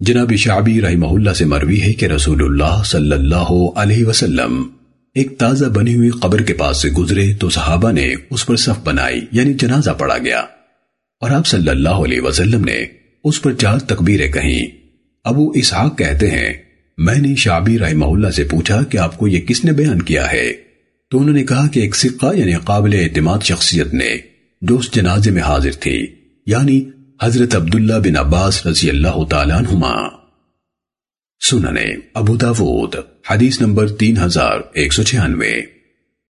جناب شعبی رحمہ اللہ سے مروی ہے کہ رسول اللہ صلی اللہ علیہ وسلم ایک تازہ بنی ہوئی قبر کے پاس سے گزرے تو صحابہ نے اس پر صف بنائی یعنی جنازہ پڑا گیا۔ اور آپ صلی اللہ علیہ وسلم نے اس پر چار تکبیریں کہیں۔ ابو اسحاق کہتے ہیں، میں نے شعبی رحمہ اللہ سے پوچھا کہ آپ کو یہ کس نے بیان کیا ہے؟ تو انہوں نے کہا کہ ایک سکہ یعنی قابل اعتماد شخصیت نے، جو اس جنازے میں حاضر تھی یعنی حضرت عبداللہ بن عباس رضی اللہ تعالیٰ عنہما۔ سننے ابو داود، حدیث نمبر تین ہزار ایک سو چھیانوے۔